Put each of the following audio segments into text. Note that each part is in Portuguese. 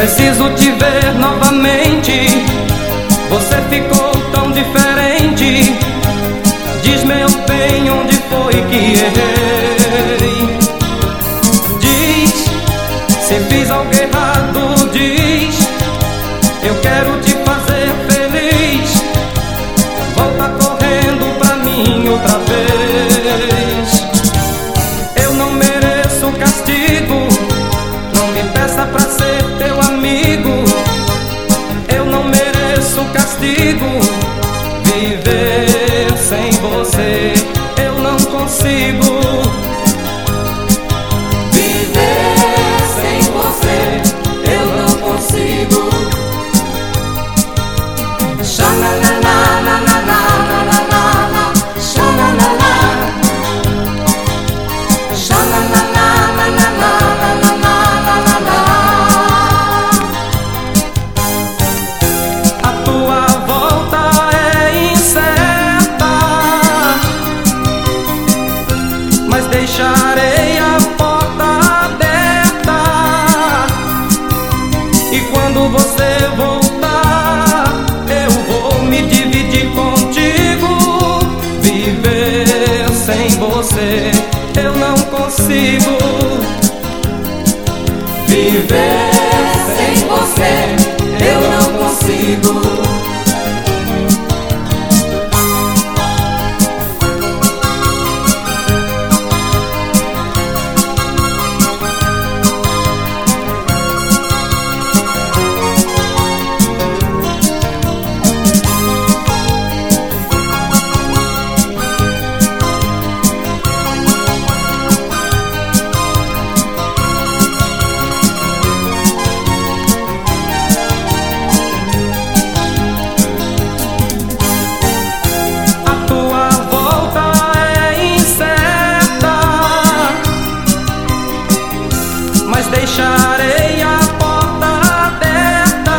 Preciso te ver novamente. Você ficou tão diferente. Diz meu bem onde foi que errei. Diz se fiz algo errado. Diz eu quero te fazer feliz. Volta correndo pra mim outra vez. Castigo. Viver sem você, eu não consigo. Você, eu não consigo. Viver sem você, eu não consigo. Deixarei a porta aberta.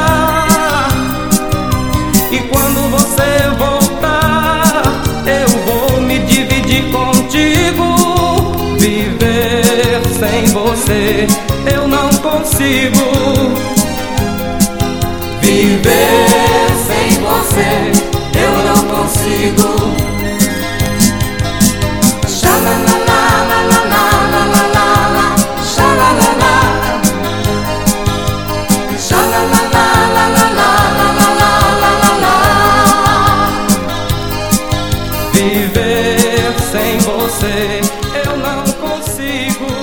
E quando você voltar, eu vou me dividir contigo. Viver sem você, eu não consigo. Viver sem você, eu não consigo. viver sem você. Eu não consigo.